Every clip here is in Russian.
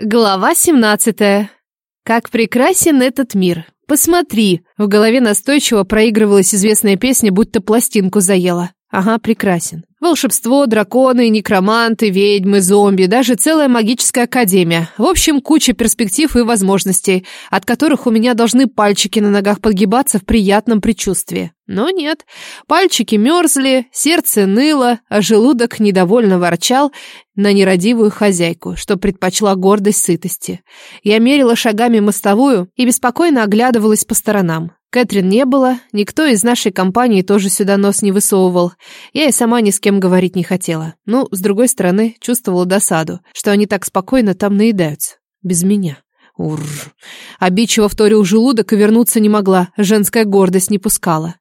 Глава 17. Как прекрасен этот мир. Посмотри. В голове настойчиво проигрывалась известная песня, будто пластинку заела. Ага, прекрасен. Волшебство, драконы, некроманты, ведьмы, зомби, даже целая магическая академия. В общем, куча перспектив и возможностей, от которых у меня должны пальчики на ногах подгибаться в приятном предчувствии. Но нет. Пальчики мерзли, сердце ныло, а желудок недовольно ворчал на нерадивую хозяйку, что предпочла гордость сытости. Я мерила шагами мостовую и беспокойно оглядывалась по сторонам. Кэтрин не было, никто из нашей компании тоже сюда нос не высовывал. Я и сама ни с кем говорить не хотела. Ну, с другой стороны, чувствовала досаду, что они так спокойно там наедаются. Без меня. Урр. Обидчиво вторил желудок и вернуться не могла, женская гордость не пускала.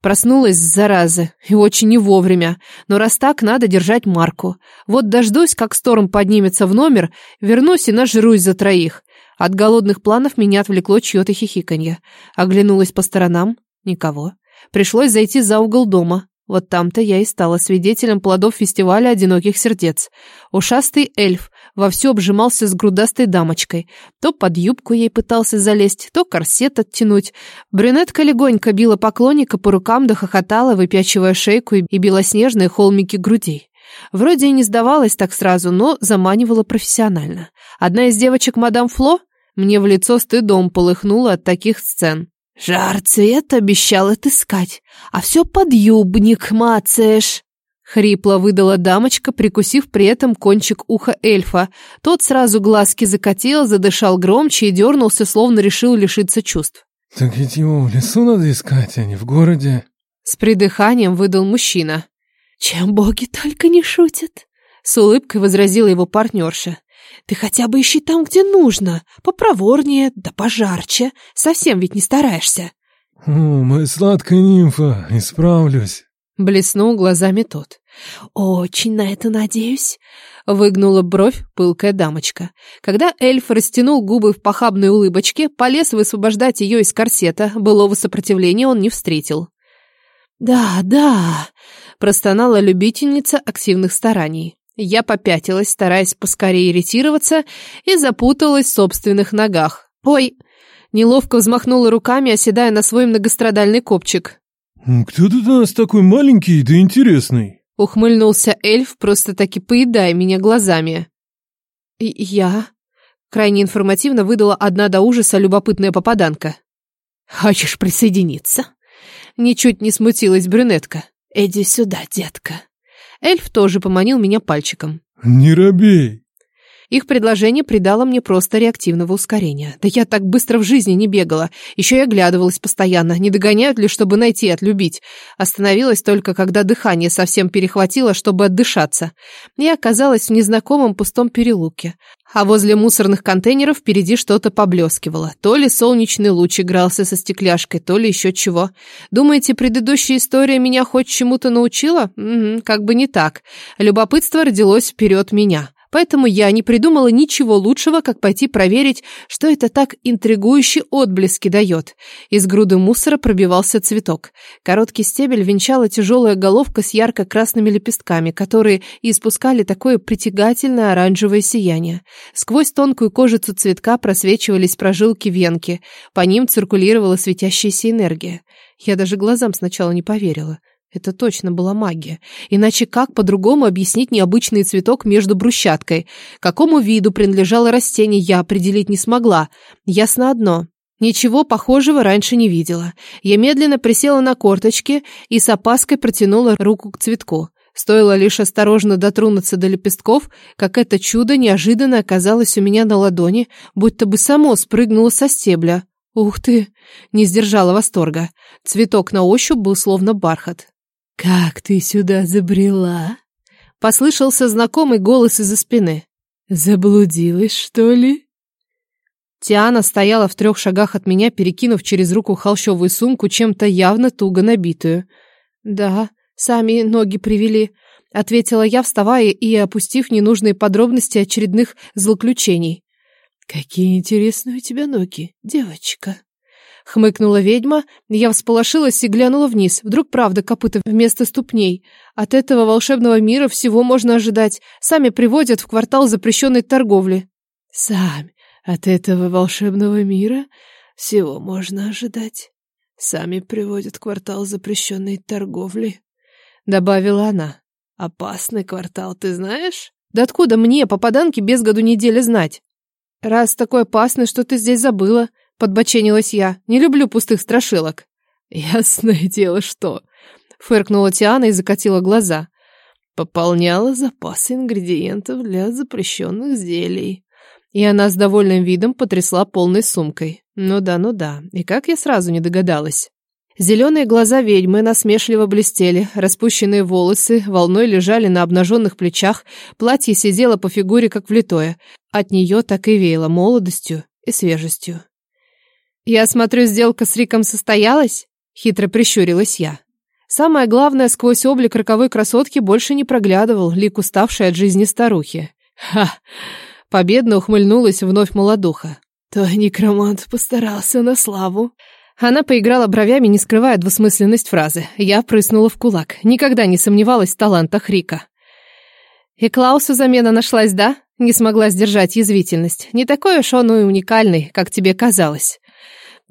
Проснулась, зараза, и очень не вовремя. Но раз так, надо держать марку. Вот дождусь, как Сторм поднимется в номер, вернусь и нажрусь за троих. От голодных планов меня отвлекло чье-то хихиканье. Оглянулась по сторонам. Никого. Пришлось зайти за угол дома. Вот там-то я и стала свидетелем плодов фестиваля одиноких сердец. Ушастый эльф вовсю обжимался с грудастой дамочкой. То под юбку ей пытался залезть, то корсет оттянуть. Брюнетка легонько била поклонника по рукам да хохотала, выпячивая шейку и белоснежные холмики грудей. Вроде и не сдавалась так сразу, но заманивала профессионально. Одна из девочек мадам Фло мне в лицо стыдом полыхнула от таких сцен. «Жар цвет обещал отыскать, а все подъюбник мацаешь!» Хрипло выдала дамочка, прикусив при этом кончик уха эльфа. Тот сразу глазки закатил, задышал громче и дернулся, словно решил лишиться чувств. «Так ведь его в лесу надо искать, а не в городе». С придыханием выдал мужчина. «Чем боги только не шутят!» С улыбкой возразила его партнерша. «Ты хотя бы ищи там, где нужно, попроворнее, да пожарче. Совсем ведь не стараешься». «О, моя сладкая нимфа, исправлюсь». Блеснул глазами тот. «Очень на это надеюсь», — выгнула бровь пылкая дамочка. Когда эльф растянул губы в похабной улыбочке, полез высвобождать ее из корсета, былого сопротивления он не встретил. «Да, да», — простонала любительница активных стараний. Я попятилась, стараясь поскорее иритироваться, и запуталась в собственных ногах. «Ой!» Неловко взмахнула руками, оседая на свой многострадальный копчик. «Кто тут у нас такой маленький да интересный?» Ухмыльнулся эльф, просто-таки поедая меня глазами. «Я?» Крайне информативно выдала одна до ужаса любопытная попаданка. «Хочешь присоединиться?» Ничуть не смутилась брюнетка. «Иди сюда, детка». Эльф тоже поманил меня пальчиком. «Не робей!» Их предложение придало мне просто реактивного ускорения. Да я так быстро в жизни не бегала. Еще и оглядывалась постоянно, не догоняют ли, чтобы найти и отлюбить. Остановилась только, когда дыхание совсем перехватило, чтобы отдышаться. Я оказалась в незнакомом пустом переулке. А возле мусорных контейнеров впереди что-то поблескивало. То ли солнечный луч игрался со стекляшкой, то ли еще чего. Думаете, предыдущая история меня хоть чему-то научила? Угу, как бы не так. Любопытство родилось вперед меня. Поэтому я не придумала ничего лучшего, как пойти проверить, что это так интригующе отблески дает. Из груды мусора пробивался цветок. Короткий стебель венчала тяжелая головка с ярко-красными лепестками, которые испускали такое притягательное оранжевое сияние. Сквозь тонкую кожицу цветка просвечивались прожилки венки. По ним циркулировала светящаяся энергия. Я даже глазам сначала не поверила. Это точно была магия. Иначе как по-другому объяснить необычный цветок между брусчаткой? Какому виду принадлежало растение, я определить не смогла. Ясно одно. Ничего похожего раньше не видела. Я медленно присела на корточки и с опаской протянула руку к цветку. Стоило лишь осторожно дотронуться до лепестков, как это чудо неожиданно оказалось у меня на ладони, будто бы само спрыгнуло со стебля. Ух ты! Не сдержала восторга. Цветок на ощупь был словно бархат. «Как ты сюда забрела?» Послышался знакомый голос из-за спины. «Заблудилась, что ли?» Тиана стояла в трех шагах от меня, перекинув через руку холщовую сумку, чем-то явно туго набитую. «Да, сами ноги привели», — ответила я, вставая и опустив ненужные подробности очередных злоключений. «Какие интересные у тебя ноги, девочка!» Хмыкнула ведьма, я всполошилась и глянула вниз. Вдруг правда копыта вместо ступней. От этого волшебного мира всего можно ожидать. Сами приводят в квартал запрещенной торговли. Сами от этого волшебного мира всего можно ожидать. Сами приводят квартал запрещенной торговли, — добавила она. Опасный квартал, ты знаешь? Да откуда мне, попаданки, без году недели знать? Раз такой опасный, что ты здесь забыла, — подбоченилась я. Не люблю пустых страшилок. Ясное дело, что... Фыркнула Тиана и закатила глаза. Пополняла запасы ингредиентов для запрещенных зелий. И она с довольным видом потрясла полной сумкой. Ну да, ну да. И как я сразу не догадалась. Зеленые глаза ведьмы насмешливо блестели, распущенные волосы волной лежали на обнаженных плечах, платье сидело по фигуре как влитое. От нее так и веяло молодостью и свежестью. «Я смотрю, сделка с Риком состоялась?» — хитро прищурилась я. Самое главное, сквозь облик роковой красотки больше не проглядывал лик уставшей от жизни старухи. «Ха!» — победно ухмыльнулась вновь молодуха. «Твой некромант постарался на славу». Она поиграла бровями, не скрывая двусмысленность фразы. Я прыснула в кулак. Никогда не сомневалась в талантах Рика. «И Клаусу замена нашлась, да?» Не смогла сдержать язвительность. Не такой уж он и уникальный, как тебе казалось.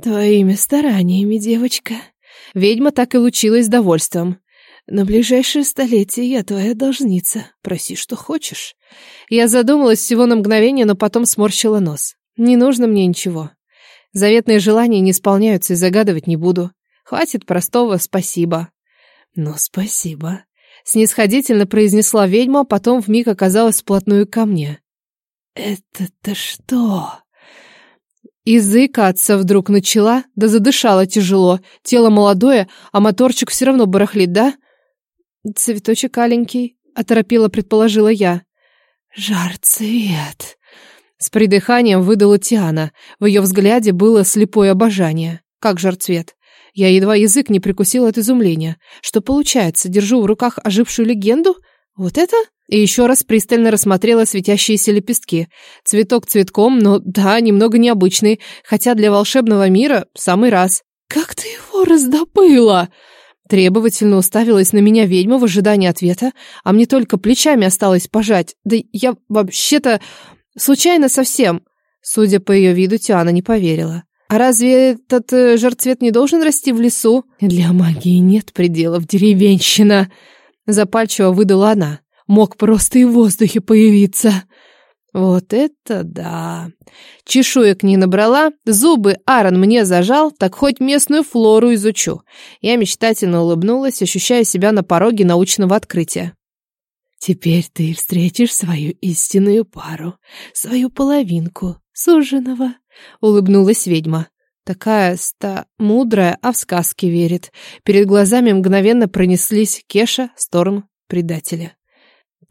«Твоими стараниями, девочка». Ведьма так и лучилась довольством. «На ближайшее столетие я твоя должница. Проси, что хочешь». Я задумалась всего на мгновение, но потом сморщила нос. «Не нужно мне ничего. Заветные желания не исполняются и загадывать не буду. Хватит простого «спасибо». «Ну, спасибо», — снисходительно произнесла ведьма, а потом вмиг оказалась вплотную ко мне. «Это-то что?» Языкаться вдруг начала, да задышала тяжело. Тело молодое, а моторчик все равно барахлит, да? «Цветочек аленький», — оторопела предположила я. «Жар-цвет», с придыханием выдала Тиана. В ее взгляде было слепое обожание. Как жарцвет. Я едва язык не прикусила от изумления. Что получается, держу в руках ожившую легенду? Вот это? И еще раз пристально рассмотрела светящиеся лепестки. Цветок цветком, но да, немного необычный, хотя для волшебного мира самый раз. «Как ты его раздобыла?» Требовательно уставилась на меня ведьма в ожидании ответа, а мне только плечами осталось пожать. Да я вообще-то... Случайно совсем. Судя по ее виду, Тиана не поверила. А разве этот э, жарцвет не должен расти в лесу? Для магии нет пределов, деревенщина. Запальчиво выдала она. Мог просто и в воздухе появиться. Вот это да. Чешуек не набрала, зубы Аарон мне зажал, так хоть местную флору изучу. Я мечтательно улыбнулась, ощущая себя на пороге научного открытия. Теперь ты встретишь свою истинную пару, свою половинку, суженого, — улыбнулась ведьма. Такая ста мудрая, а в сказки верит. Перед глазами мгновенно пронеслись Кеша, Сторм, предателя.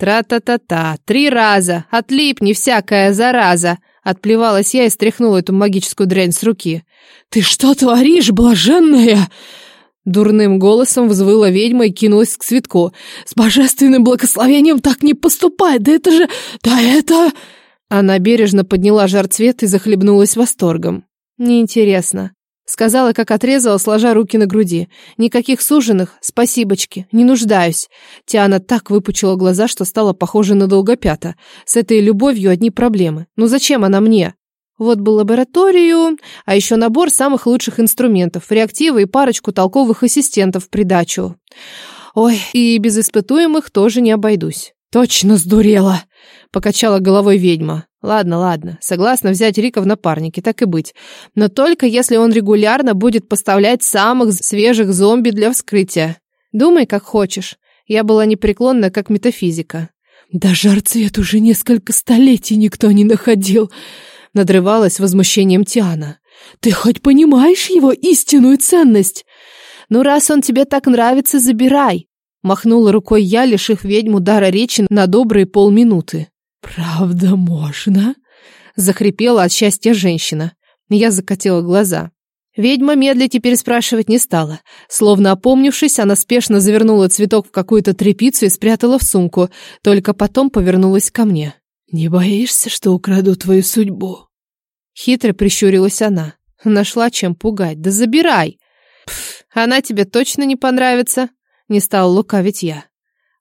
«Тра-та-та-та! Три раза! Отлипни, всякая зараза!» Отплевалась я и стряхнула эту магическую дрянь с руки. «Ты что творишь, блаженная?» Дурным голосом взвыла ведьма и кинулась к цветку. «С божественным благословением так не поступает! Да это же... Да это...» Она бережно подняла жар цвет и захлебнулась восторгом. «Неинтересно». Сказала, как отрезала, сложа руки на груди. «Никаких суженых, спасибочки, не нуждаюсь». Тиана так выпучила глаза, что стала похожа на долгопята. С этой любовью одни проблемы. Ну зачем она мне? Вот бы лабораторию, а еще набор самых лучших инструментов, реактивы и парочку толковых ассистентов в придачу. Ой, и без испытуемых тоже не обойдусь. Точно сдурела, покачала головой ведьма. Ладно, ладно, согласна взять Рика в напарники, так и быть. Но только если он регулярно будет поставлять самых свежих зомби для вскрытия. Думай, как хочешь. Я была непреклонна, как метафизика. Да жарцвет уже несколько столетий никто не находил надрывалась возмущением Тиана. «Ты хоть понимаешь его истинную ценность?» «Ну, раз он тебе так нравится, забирай!» Махнула рукой я, лишив ведьму дара речи на добрые полминуты. «Правда можно?» Захрипела от счастья женщина. Я закатила глаза. Ведьма медлить и переспрашивать не стала. Словно опомнившись, она спешно завернула цветок в какую-то тряпицу и спрятала в сумку, только потом повернулась ко мне. «Не боишься, что украду твою судьбу?» Хитро прищурилась она. Нашла чем пугать. «Да забирай!» Пф, «Она тебе точно не понравится!» Не стал лукавить я.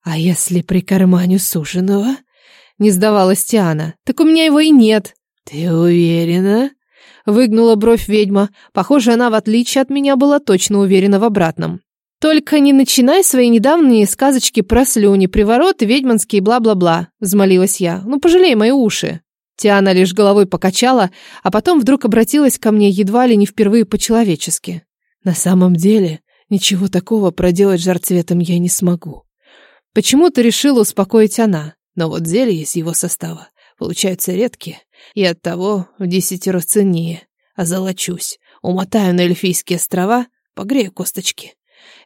«А если при кармане суженого?» Не сдавалась Тиана. «Так у меня его и нет!» «Ты уверена?» Выгнула бровь ведьма. Похоже, она, в отличие от меня, была точно уверена в обратном. «Только не начинай свои недавние сказочки про слюни, привороты, ведьманские бла-бла-бла», — взмолилась я. «Ну, пожалей мои уши». Тиана лишь головой покачала, а потом вдруг обратилась ко мне едва ли не впервые по-человечески. «На самом деле, ничего такого проделать жарцветом я не смогу». Почему-то решила успокоить она. Но вот зелья из его состава получаются редкие, и оттого в десятеро ценнее. Озолочусь, умотаю на эльфийские острова, погрею косточки.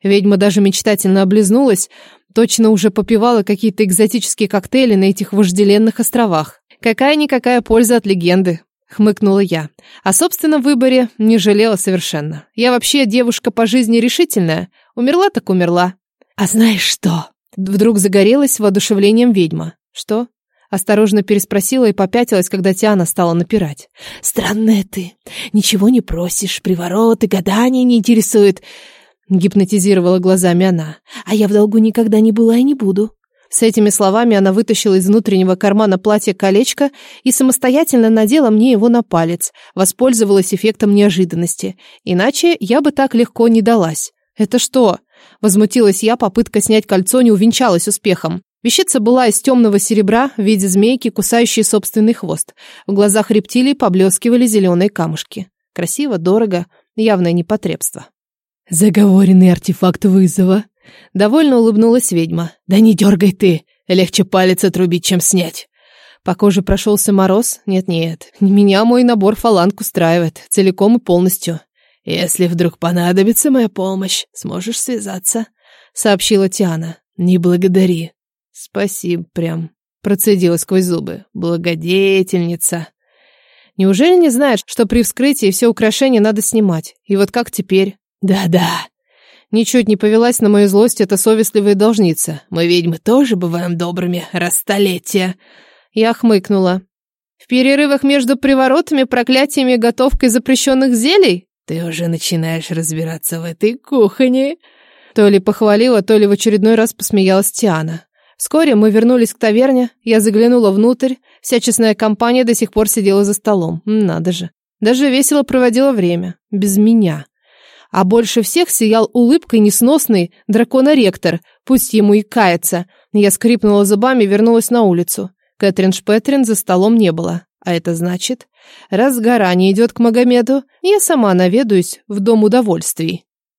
Ведьма даже мечтательно облизнулась, точно уже попивала какие-то экзотические коктейли на этих вожделенных островах. Какая-никакая польза от легенды, хмыкнула я. О собственном выборе не жалела совершенно. Я вообще девушка по жизни решительная. Умерла так умерла. А знаешь что? Вдруг загорелась воодушевлением ведьма. Что? Осторожно переспросила и попятилась, когда Тиана стала напирать. «Странная ты. Ничего не просишь, привороты, гадания не интересуют». Гипнотизировала глазами она. «А я в долгу никогда не была и не буду». С этими словами она вытащила из внутреннего кармана платья колечко и самостоятельно надела мне его на палец, воспользовалась эффектом неожиданности. Иначе я бы так легко не далась. «Это что?» Возмутилась я, попытка снять кольцо не увенчалась успехом. Вещица была из темного серебра в виде змейки, кусающей собственный хвост. В глазах рептилии поблескивали зеленые камушки. Красиво, дорого, явное непотребство. «Заговоренный артефакт вызова», — довольно улыбнулась ведьма. «Да не дергай ты, легче палец отрубить, чем снять». По коже прошелся мороз? Нет-нет, меня мой набор фаланг устраивает, целиком и полностью. «Если вдруг понадобится моя помощь, сможешь связаться», — сообщила Тиана. «Не благодари». «Спасибо прям», — процедила сквозь зубы. «Благодетельница». Неужели не знаешь, что при вскрытии все украшения надо снимать? И вот как теперь? Да-да. Ничуть не повелась на мою злость эта совестливая должница. Мы ведьмы тоже бываем добрыми, раз столетия. Я хмыкнула. В перерывах между приворотами, проклятиями готовкой запрещенных зелий? Ты уже начинаешь разбираться в этой кухне. То ли похвалила, то ли в очередной раз посмеялась Тиана. Вскоре мы вернулись к таверне, я заглянула внутрь, вся честная компания до сих пор сидела за столом. Надо же. Даже весело проводила время. Без меня. А больше всех сиял улыбкой несносный драконоректор, пусть ему и кается. Я скрипнула зубами и вернулась на улицу. Кэтрин Шпетрин за столом не было. А это значит, раз гора не идет к Магомеду, я сама наведаюсь в дом удовольствий.